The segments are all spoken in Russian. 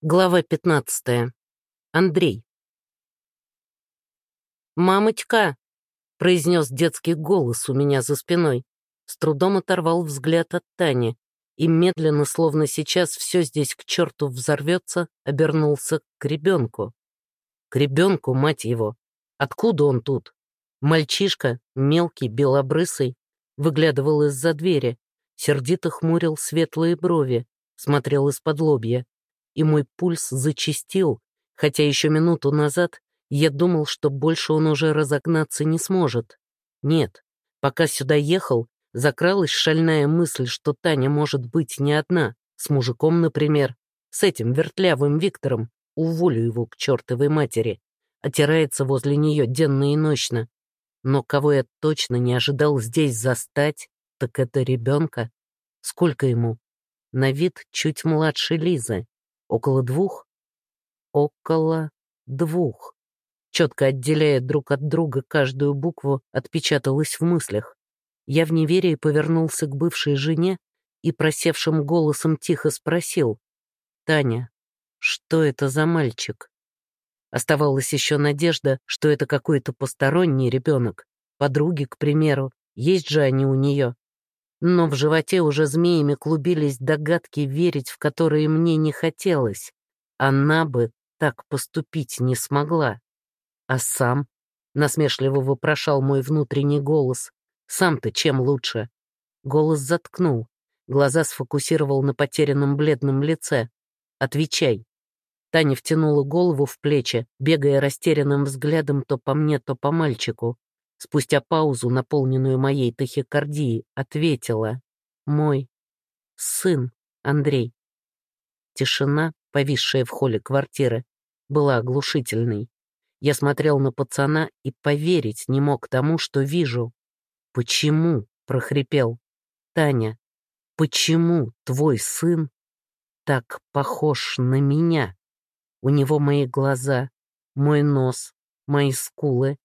Глава 15. Андрей. «Мамочка!» — произнес детский голос у меня за спиной. С трудом оторвал взгляд от Тани и медленно, словно сейчас все здесь к черту взорвется, обернулся к ребенку. К ребенку, мать его! Откуда он тут? Мальчишка, мелкий, белобрысый, выглядывал из-за двери, сердито хмурил светлые брови, смотрел из-под лобья и мой пульс зачастил, хотя еще минуту назад я думал, что больше он уже разогнаться не сможет. Нет, пока сюда ехал, закралась шальная мысль, что Таня может быть не одна, с мужиком, например, с этим вертлявым Виктором, уволю его к чертовой матери, отирается возле нее денно и ночно. Но кого я точно не ожидал здесь застать, так это ребенка. Сколько ему? На вид чуть младше Лизы. Около двух? Около двух. Четко отделяя друг от друга каждую букву, отпечаталась в мыслях. Я в неверии повернулся к бывшей жене и просевшим голосом тихо спросил. «Таня, что это за мальчик?» Оставалась еще надежда, что это какой-то посторонний ребенок, подруги, к примеру, есть же они у нее. Но в животе уже змеями клубились догадки, верить в которые мне не хотелось. Она бы так поступить не смогла. А сам? Насмешливо вопрошал мой внутренний голос. Сам-то чем лучше? Голос заткнул. Глаза сфокусировал на потерянном бледном лице. «Отвечай». Таня втянула голову в плечи, бегая растерянным взглядом то по мне, то по мальчику. Спустя паузу, наполненную моей тахикардией, ответила «Мой сын Андрей». Тишина, повисшая в холле квартиры, была оглушительной. Я смотрел на пацана и поверить не мог тому, что вижу. «Почему?» — прохрипел. «Таня, почему твой сын так похож на меня? У него мои глаза, мой нос, мои скулы,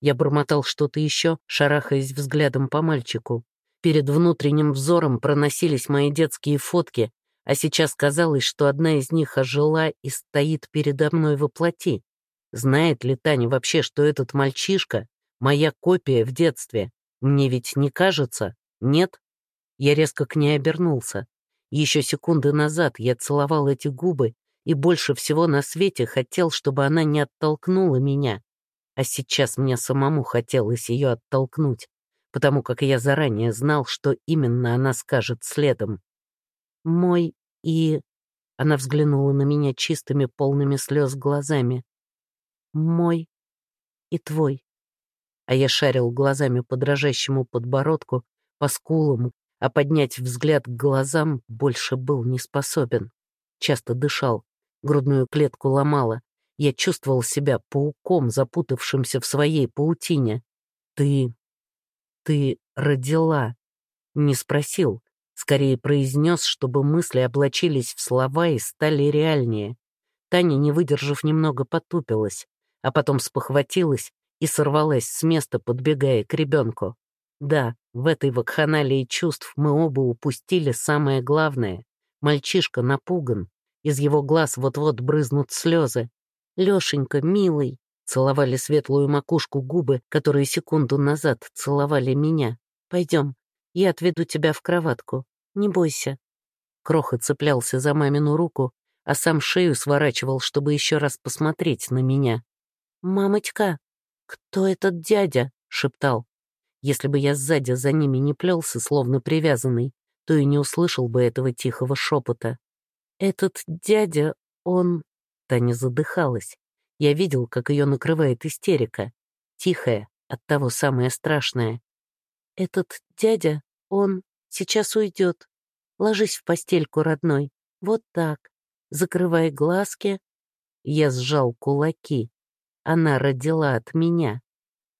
я бормотал что-то еще, шарахаясь взглядом по мальчику. Перед внутренним взором проносились мои детские фотки, а сейчас казалось, что одна из них ожила и стоит передо мной во плоти. Знает ли Таня вообще, что этот мальчишка — моя копия в детстве? Мне ведь не кажется? Нет? Я резко к ней обернулся. Еще секунды назад я целовал эти губы и больше всего на свете хотел, чтобы она не оттолкнула меня а сейчас мне самому хотелось ее оттолкнуть, потому как я заранее знал, что именно она скажет следом. «Мой и...» Она взглянула на меня чистыми, полными слез глазами. «Мой и твой». А я шарил глазами по дрожащему подбородку, по скулам, а поднять взгляд к глазам больше был не способен. Часто дышал, грудную клетку ломала, я чувствовал себя пауком, запутавшимся в своей паутине. «Ты... ты родила?» Не спросил, скорее произнес, чтобы мысли облачились в слова и стали реальнее. Таня, не выдержав, немного потупилась, а потом спохватилась и сорвалась с места, подбегая к ребенку. Да, в этой вакханалии чувств мы оба упустили самое главное. Мальчишка напуган, из его глаз вот-вот брызнут слезы, Лешенька, милый!» Целовали светлую макушку губы, которые секунду назад целовали меня. «Пойдем, я отведу тебя в кроватку. Не бойся». Кроха цеплялся за мамину руку, а сам шею сворачивал, чтобы еще раз посмотреть на меня. «Мамочка, кто этот дядя?» — шептал. Если бы я сзади за ними не плелся, словно привязанный, то и не услышал бы этого тихого шепота. «Этот дядя, он...» Таня задыхалась. Я видел, как ее накрывает истерика. Тихая, оттого самое страшное. «Этот дядя, он сейчас уйдет. Ложись в постельку, родной. Вот так. Закрывай глазки». Я сжал кулаки. Она родила от меня.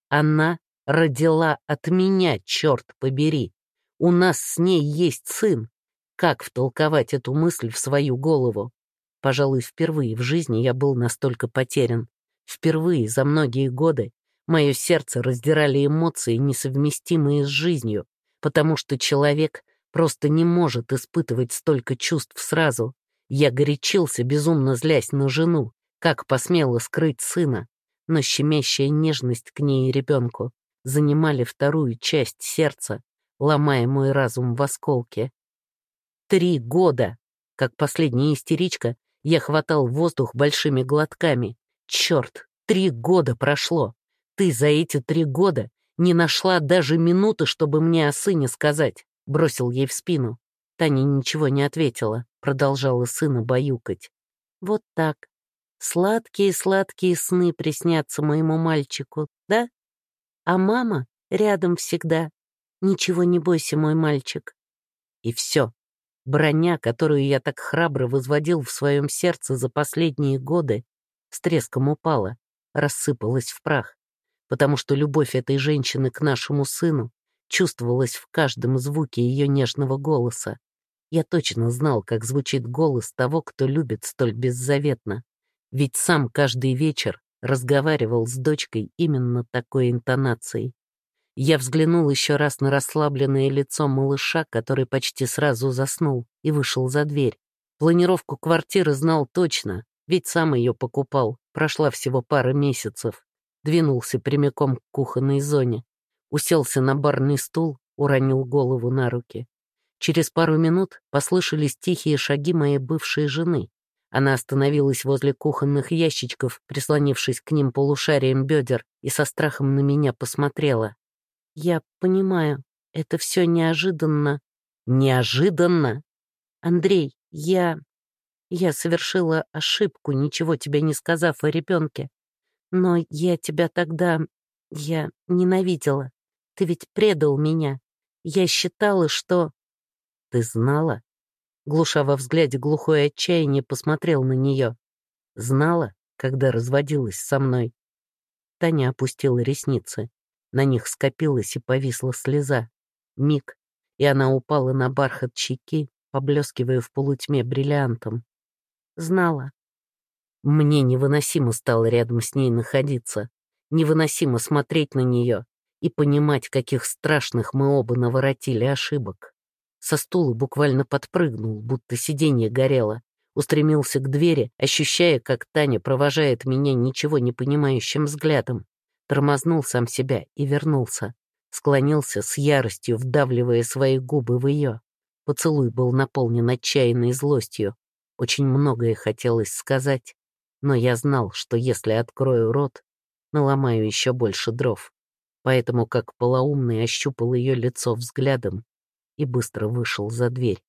Она родила от меня, черт побери. У нас с ней есть сын. Как втолковать эту мысль в свою голову? Пожалуй, впервые в жизни я был настолько потерян. Впервые за многие годы мое сердце раздирали эмоции, несовместимые с жизнью, потому что человек просто не может испытывать столько чувств сразу. Я горячился, безумно злясь на жену, как посмела скрыть сына, но щемящая нежность к ней и ребенку занимали вторую часть сердца, ломая мой разум в осколке. Три года, как последняя истеричка, я хватал воздух большими глотками. Черт, три года прошло. Ты за эти три года не нашла даже минуты, чтобы мне о сыне сказать. Бросил ей в спину. Таня ничего не ответила, продолжала сына баюкать. Вот так. Сладкие-сладкие сны приснятся моему мальчику, да? А мама рядом всегда. Ничего не бойся, мой мальчик. И все. Броня, которую я так храбро возводил в своем сердце за последние годы, с треском упала, рассыпалась в прах, потому что любовь этой женщины к нашему сыну чувствовалась в каждом звуке ее нежного голоса. Я точно знал, как звучит голос того, кто любит столь беззаветно, ведь сам каждый вечер разговаривал с дочкой именно такой интонацией. Я взглянул еще раз на расслабленное лицо малыша, который почти сразу заснул, и вышел за дверь. Планировку квартиры знал точно, ведь сам ее покупал. Прошла всего пара месяцев. Двинулся прямиком к кухонной зоне. Уселся на барный стул, уронил голову на руки. Через пару минут послышались тихие шаги моей бывшей жены. Она остановилась возле кухонных ящичков, прислонившись к ним полушарием бедер, и со страхом на меня посмотрела. «Я понимаю, это все неожиданно». «Неожиданно?» «Андрей, я... я совершила ошибку, ничего тебе не сказав о ребенке. Но я тебя тогда... я ненавидела. Ты ведь предал меня. Я считала, что...» «Ты знала?» Глуша во взгляде глухое отчаяние посмотрел на нее. «Знала, когда разводилась со мной?» Таня опустила ресницы. На них скопилась и повисла слеза. Миг, и она упала на бархат щеки, поблескивая в полутьме бриллиантом. Знала. Мне невыносимо стало рядом с ней находиться, невыносимо смотреть на нее и понимать, каких страшных мы оба наворотили ошибок. Со стула буквально подпрыгнул, будто сиденье горело, устремился к двери, ощущая, как Таня провожает меня ничего не понимающим взглядом тормознул сам себя и вернулся. Склонился с яростью, вдавливая свои губы в ее. Поцелуй был наполнен отчаянной злостью. Очень многое хотелось сказать, но я знал, что если открою рот, наломаю еще больше дров. Поэтому, как полоумный, ощупал ее лицо взглядом и быстро вышел за дверь.